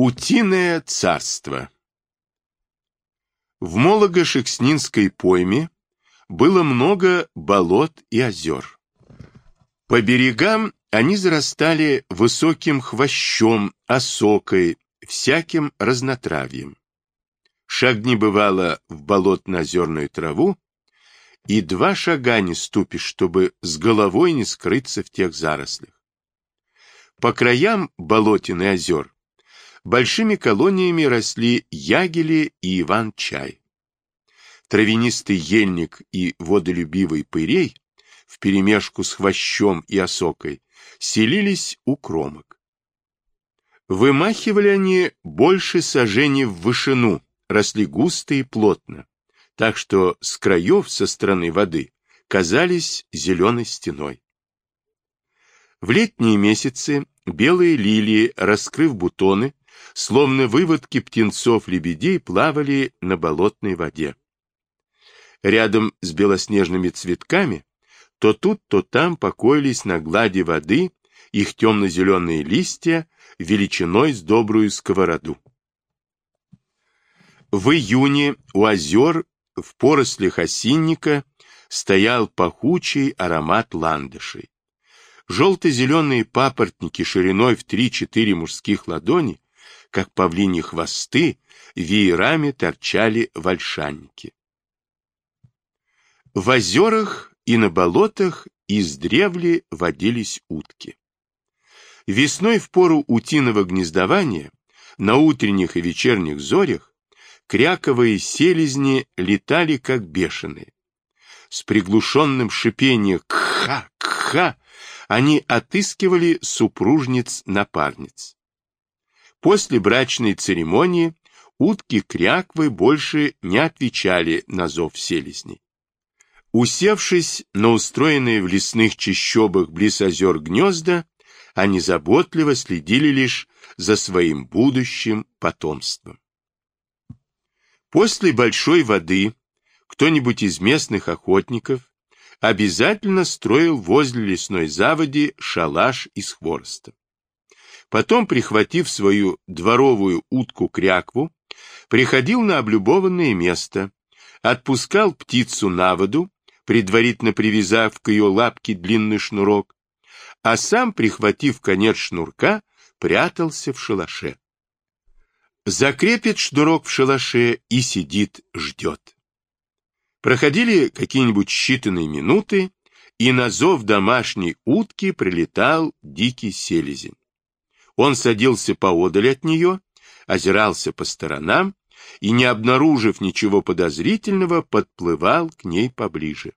Утиное царство В Молого-Шекснинской пойме было много болот и озер. По берегам они зарастали высоким хвощом, осокой, всяким разнотравьем. Шагни бывало в болотно-озерную траву, и два шага не ступишь, чтобы с головой не скрыться в тех зарослях. По краям болотин и озер большими колониями росли ягели и иван-чай. Травянистый ельник и водолюбивый пырей вперемешку с хвощом и осокой селились у кромок. Вымахивали они больше сажений в вышину, росли густо и плотно, так что с краев со стороны воды казались зеленой стеной. В летние месяцы белые лилии, раскрыв бутоны, словно выводки птенцов-лебедей плавали на болотной воде. Рядом с белоснежными цветками то тут, то там покоились на глади воды их темно-зеленые листья величиной с добрую сковороду. В июне у озер в порослях осинника стоял пахучий аромат ландышей. Желто-зеленые папоротники шириной в 3-4 мужских ладони как павлини хвосты, веерами торчали вальшанники. В озерах и на болотах издревле водились утки. Весной в пору утиного гнездования на утренних и вечерних зорях кряковые селезни летали как бешеные. С приглушенным шипением «кха-кха» они отыскивали супружниц-напарниц. После брачной церемонии утки-кряквы больше не отвечали на зов селезней. Усевшись на устроенные в лесных чащобах близ озер гнезда, они заботливо следили лишь за своим будущим потомством. После большой воды кто-нибудь из местных охотников обязательно строил возле лесной заводи шалаш из хвороста. Потом, прихватив свою дворовую утку-крякву, приходил на облюбованное место, отпускал птицу на воду, предварительно привязав к ее лапке длинный шнурок, а сам, прихватив конец шнурка, прятался в шалаше. Закрепит шнурок в шалаше и сидит, ждет. Проходили какие-нибудь считанные минуты, и на зов домашней утки прилетал дикий селезень. Он садился поодаль от нее, озирался по сторонам и, не обнаружив ничего подозрительного, подплывал к ней поближе.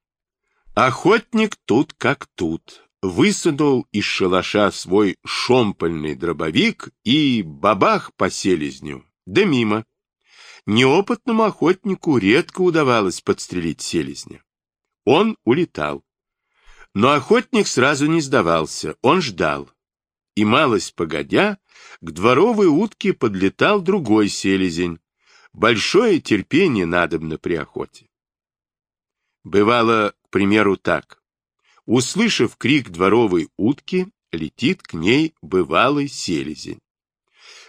Охотник тут как тут. Высунул из шалаша свой шомпольный дробовик и бабах по селезню, да мимо. Неопытному охотнику редко удавалось подстрелить селезня. Он улетал. Но охотник сразу не сдавался, он ждал и малость погодя, к дворовой утке подлетал другой селезень. Большое терпение надобно при охоте. Бывало, к примеру, так. Услышав крик дворовой утки, летит к ней бывалый селезень.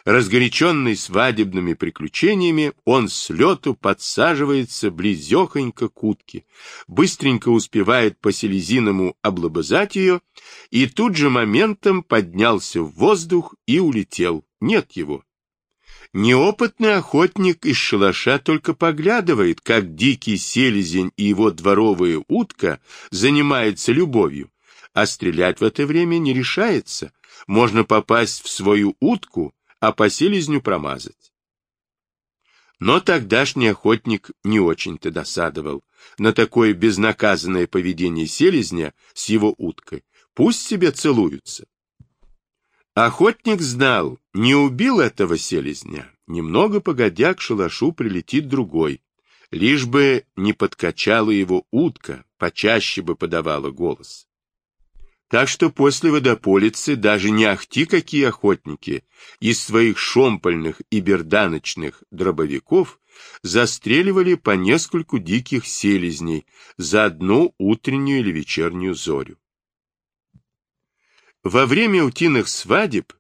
Разгоряченный свадебными приключениями, он с лету подсаживается близехонько к утке, быстренько успевает по селезиному облобызать ее, и тут же моментом поднялся в воздух и улетел. Нет его. Неопытный охотник из шалаша только поглядывает, как дикий селезень и его дворовая утка занимаются любовью, а стрелять в это время не решается. Можно попасть в свою утку, а по селезню промазать. Но тогдашний охотник не очень-то досадовал на такое безнаказанное поведение селезня с его уткой. Пусть себе целуются. Охотник знал, не убил этого селезня. Немного погодя к шалашу прилетит другой. Лишь бы не подкачала его утка, почаще бы подавала голос. Так что после водополицы даже не ахти какие охотники из своих шомпольных и берданочных дробовиков застреливали по нескольку диких селезней за одну утреннюю или вечернюю зорю. Во время утиных свадеб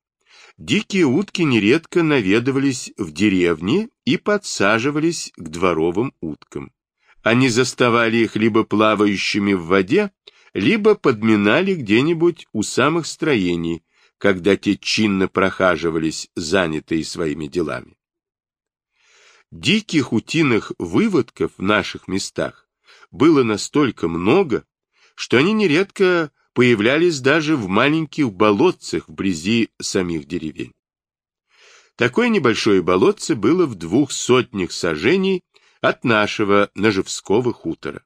Дикие утки нередко наведывались в деревни и подсаживались к дворовым уткам. Они заставали их либо плавающими в воде, либо подминали где-нибудь у самых строений, когда те чинно прохаживались, занятые своими делами. Диких утиных выводков в наших местах было настолько много, что они нередко появлялись даже в маленьких болотцах вблизи самих деревень. Такое небольшое болотце было в двух сотнях сажений от нашего Ножевского хутора.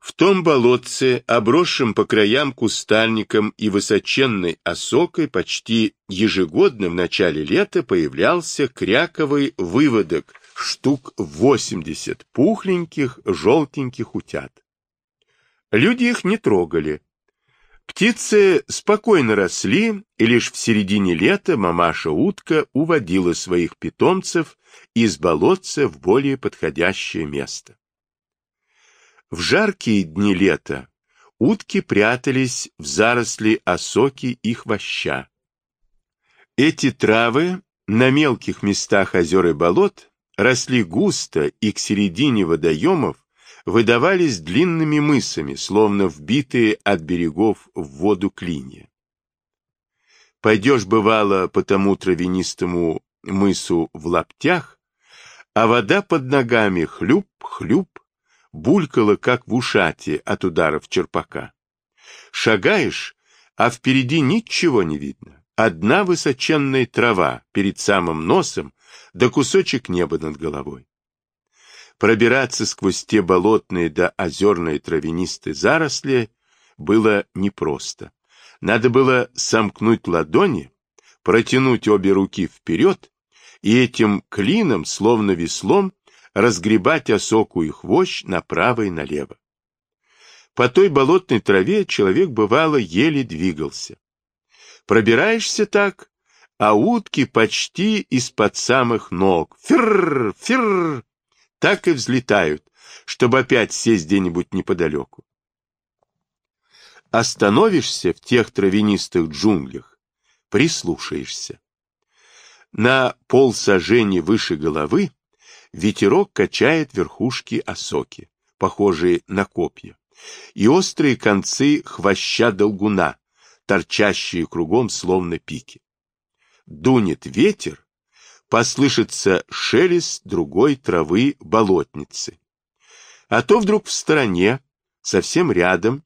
В том болотце, обросшем по краям кустарником и высоченной осокой, почти ежегодно в начале лета появлялся кряковый выводок штук 80 пухленьких желтеньких утят. Люди их не трогали, Птицы спокойно росли, и лишь в середине лета мамаша-утка уводила своих питомцев из болотца в более подходящее место. В жаркие дни лета утки прятались в заросли осоки и хвоща. Эти травы на мелких местах озер и болот росли густо и к середине водоемов выдавались длинными мысами, словно вбитые от берегов в воду клинья. Пойдешь, бывало, по тому травянистому мысу в лаптях, а вода под ногами хлюп-хлюп, булькала, как в ушате от ударов черпака. Шагаешь, а впереди ничего не видно. Одна высоченная трава перед самым носом, да кусочек неба над головой. Пробираться сквозь те болотные да озерные травянистые заросли было непросто. Надо было сомкнуть ладони, протянуть обе руки вперед и этим клином, словно веслом, разгребать осоку и хвощ направо и налево. По той болотной траве человек, бывало, еле двигался. Пробираешься так, а утки почти из-под самых ног. Фирр, фирр, так и взлетают, чтобы опять сесть где-нибудь неподалеку. Остановишься в тех травянистых джунглях, прислушаешься. На полсажени выше головы ветерок качает верхушки осоки, похожие на копья, и острые концы хвоща долгуна, торчащие кругом словно пики. Дунет ветер, послышится шелест другой травы болотницы. А то вдруг в стороне, совсем рядом,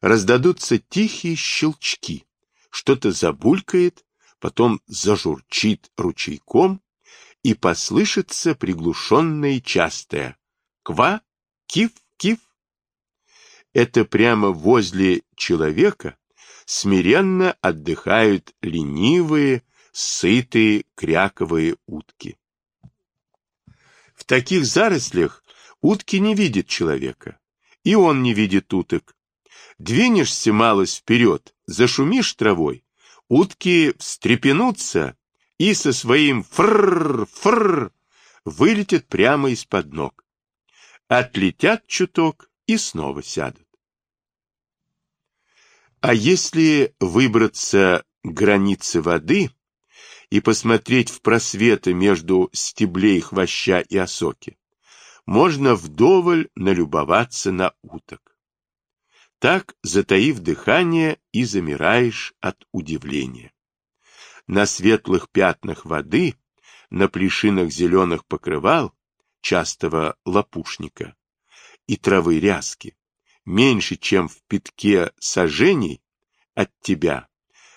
раздадутся тихие щелчки, что-то забулькает, потом зажурчит ручейком, и послышится приглушенное и частое «ква», «кив», «кив». Это прямо возле человека смиренно отдыхают ленивые, сытые кряковые утки. В таких зарослях утки не видят человека, и он не видит уток. Двинешься малость вперед, зашумишь травой, утки встрепенутся и со своим фрррр-фрррр вылетят прямо из-под ног. Отлетят чуток и снова сядут. А если выбраться к границе воды, и посмотреть в просветы между стеблей хвоща и осоки, можно вдоволь налюбоваться на уток. Так, затаив дыхание, и замираешь от удивления. На светлых пятнах воды, на плешинах зеленых покрывал, частого лопушника и травы ряски, меньше, чем в пятке сажений от тебя,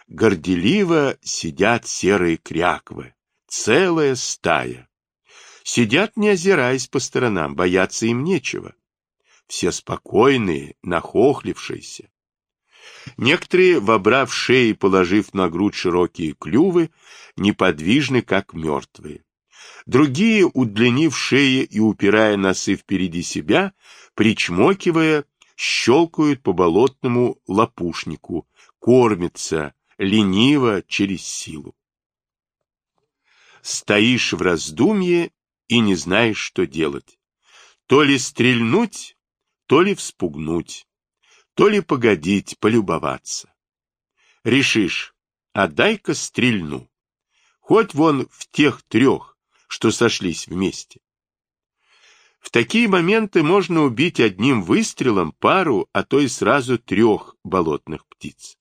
горделиво сидят серые кряквы, целая стая. Сидят, не озираясь по сторонам, бояться им нечего. Все спокойные, нахохлившиеся. Некоторые, вобрав шеи, положив на грудь широкие клювы, неподвижны, как мертвые. Другие, удлинив шеи и упирая носы впереди себя, причмокивая, щелкают по болотному лопушнику, кормятся, лениво через силу. Стоишь в раздумье и не знаешь, что делать. То ли стрельнуть, то ли вспугнуть, то ли погодить, полюбоваться. Решишь, а дай-ка стрельну. хоть вон в тех трех, что сошлись вместе. В такие моменты можно убить одним выстрелом пару, а то и сразу трех болотных птиц.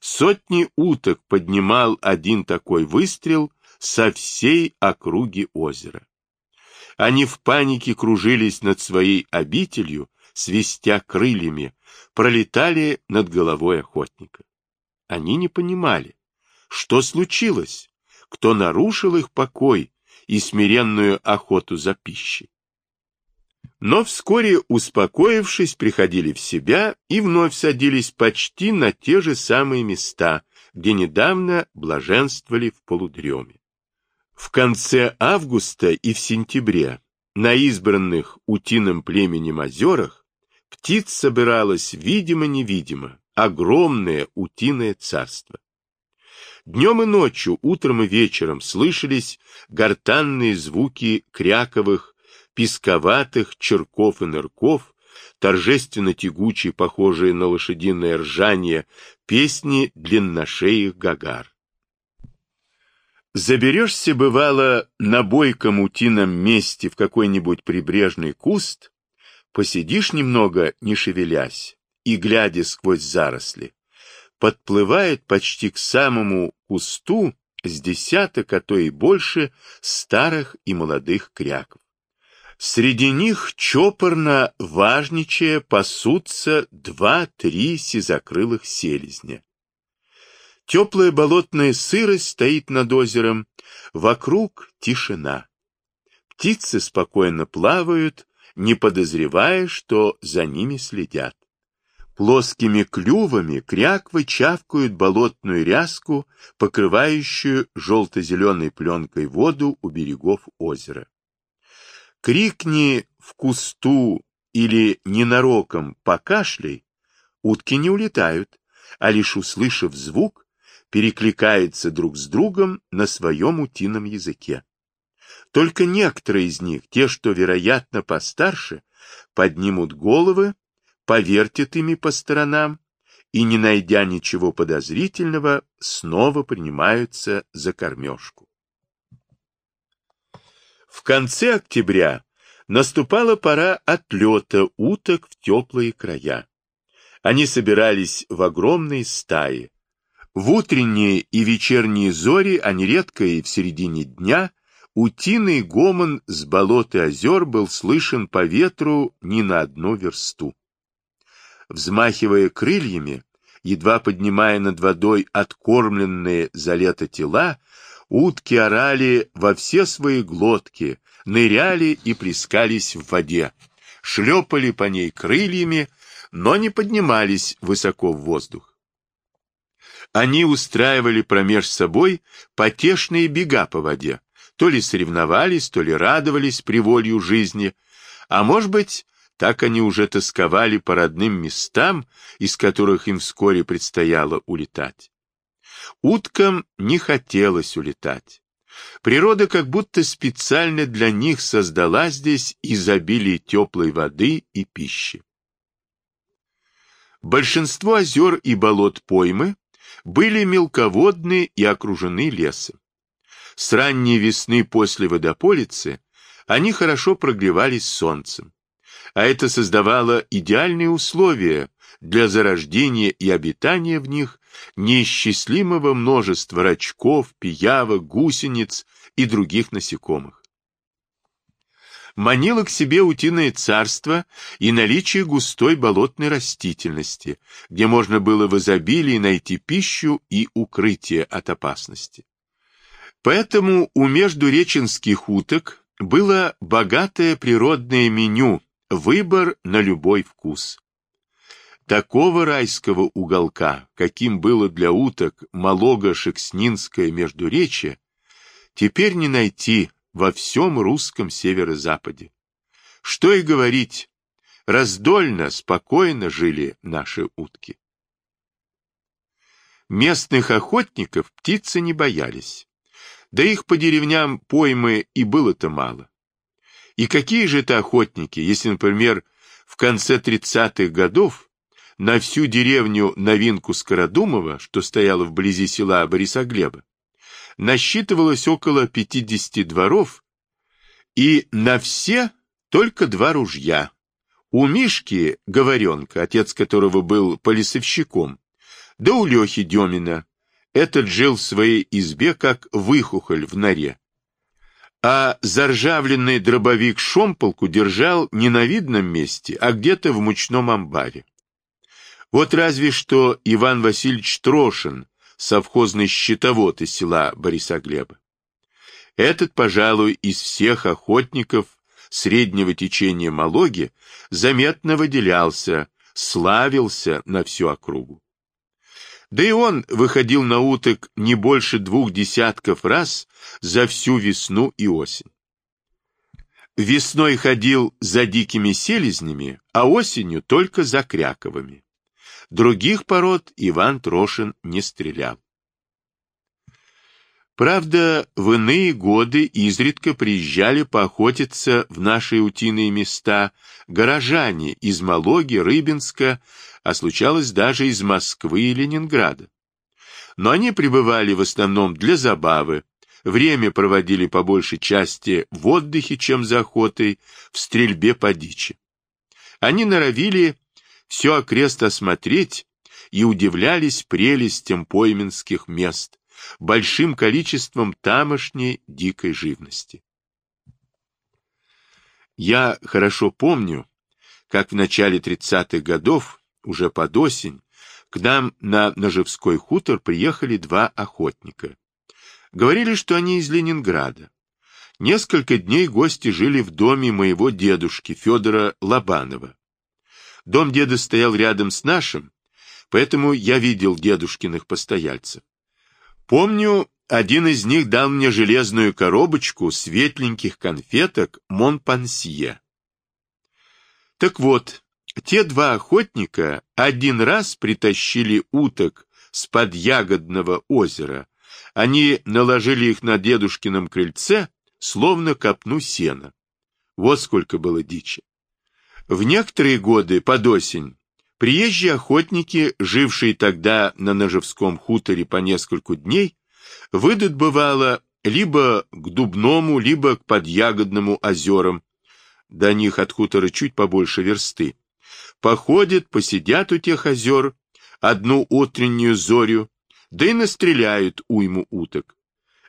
Сотни уток поднимал один такой выстрел со всей округи озера. Они в панике кружились над своей обителью, свистя крыльями, пролетали над головой охотника. Они не понимали, что случилось, кто нарушил их покой и смиренную охоту за пищей. Но вскоре, успокоившись, приходили в себя и вновь садились почти на те же самые места, где недавно блаженствовали в полудреме. В конце августа и в сентябре на избранных утиным племенем озерах птиц собиралось видимо-невидимо, огромное утиное царство. Днем и ночью, утром и вечером слышались гортанные звуки кряковых, песковатых черков и нырков, торжественно тягучие, похожие на лошадиное ржание, песни длинношеих гагар. Заберешься, бывало, на бойком утином месте в какой-нибудь прибрежный куст, посидишь немного, не шевелясь, и, глядя сквозь заросли, подплывает почти к самому кусту с десяток, а то и больше, старых и молодых кряков. Среди них чопорно, важничая, пасутся два-три сизокрылых селезня. Теплая болотная сырость стоит над озером, вокруг тишина. Птицы спокойно плавают, не подозревая, что за ними следят. Плоскими клювами кряквы чавкают болотную ряску, покрывающую желто-зеленой пленкой воду у берегов озера. Крикни в кусту или ненароком покашляй, утки не улетают, а лишь услышав звук, перекликаются друг с другом на своем утином языке. Только некоторые из них, те, что, вероятно, постарше, поднимут головы повертят ими по сторонам и, не найдя ничего подозрительного, снова принимаются за кормежку. В конце октября наступала пора отлета уток в теплые края. Они собирались в огромные стаи. В утренние и вечерние зори, а нередко и в середине дня, утиный гомон с болот и озер был слышен по ветру не на одну версту взмахивая крыльями, едва поднимая над водой откормленные за лето тела, утки орали во все свои глотки, ныряли и плескались в воде, шлепали по ней крыльями, но не поднимались высоко в воздух. Они устраивали промеж собой потешные бега по воде, то ли соревновались, то ли радовались приволью жизни, а может быть, так они уже тосковали по родным местам, из которых им вскоре предстояло улетать. Уткам не хотелось улетать. Природа как будто специально для них создала здесь изобилие теплой воды и пищи. Большинство озер и болот поймы были мелководны и окружены лесом. С ранней весны после водополицы они хорошо прогревались солнцем а это создавало идеальные условия для зарождения и обитания в них неисчислимого множества рачков, пиявок, гусениц и других насекомых. Манило к себе утиное царство и наличие густой болотной растительности, где можно было в изобилии найти пищу и укрытие от опасности. Поэтому у междуреченских уток было богатое природное меню Выбор на любой вкус. Такого райского уголка, каким было для уток Малого-Шекснинское междуречье, теперь не найти во всем русском северо-западе. Что и говорить, раздольно, спокойно жили наши утки. Местных охотников птицы не боялись, да их по деревням поймы и было-то мало. И какие же это охотники, если, например, в конце 30-х годов на всю деревню новинку Скородумова, что стояла вблизи села Борисоглеба, насчитывалось около 50 дворов, и на все только два ружья. У Мишки Говоренка, отец которого был полисовщиком, да у Лехи Демина. Этот жил в своей избе, как выхухоль в норе. А заржавленный дробовик Шомполку держал не на видном месте, а где-то в мучном амбаре. Вот разве что Иван Васильевич Трошин, совхозный счетовод из села Борисоглеба. Этот, пожалуй, из всех охотников среднего течения Малоги заметно выделялся, славился на всю округу. Да и он выходил на уток не больше двух десятков раз за всю весну и осень. Весной ходил за дикими селезнями, а осенью только за кряковыми. Других пород Иван Трошин не стрелял. Правда, в иные годы изредка приезжали поохотиться в наши утиные места горожане из Малоги, Рыбинска, а случалось даже из Москвы и Ленинграда. Но они пребывали в основном для забавы, время проводили по большей части в отдыхе, чем за охотой, в стрельбе по дичи. Они норовили все окрест осмотреть и удивлялись прелестям пойменских мест, большим количеством тамошней дикой живности. Я хорошо помню, как в начале 30-х годов, уже под осень, к нам на Ножевской хутор приехали два охотника. Говорили, что они из Ленинграда. Несколько дней гости жили в доме моего дедушки Федора Лобанова. Дом деда стоял рядом с нашим, поэтому я видел дедушкиных постояльцев. Помню, один из них дал мне железную коробочку светленьких конфеток Монпансье. Так вот, те два охотника один раз притащили уток с под ягодного озера. Они наложили их на дедушкином крыльце, словно копну сена. Вот сколько было дичи. В некоторые годы, под осень, приезжие охотники, жившие тогда на Ножевском хуторе по нескольку дней, выйдут, бывало, либо к Дубному, либо к Подъягодному озерам, до них от хутора чуть побольше версты, походят, посидят у тех озер одну утреннюю зорю, да и настреляют уйму уток.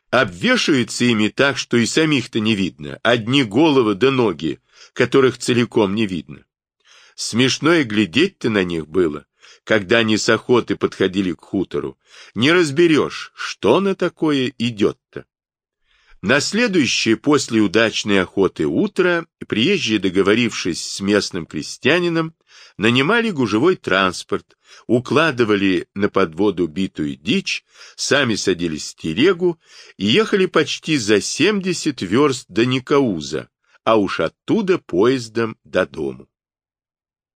Обвешаются ими так, что и самих-то не видно, одни головы да ноги, которых целиком не видно. Смешно и глядеть-то на них было, когда они с охоты подходили к хутору. Не разберешь, что на такое идет-то. На следующее после удачной охоты утро приезжие, договорившись с местным крестьянином, нанимали гужевой транспорт, укладывали на подводу битую дичь, сами садились в телегу и ехали почти за 70 верст до Никауза, а уж оттуда поездом до дому.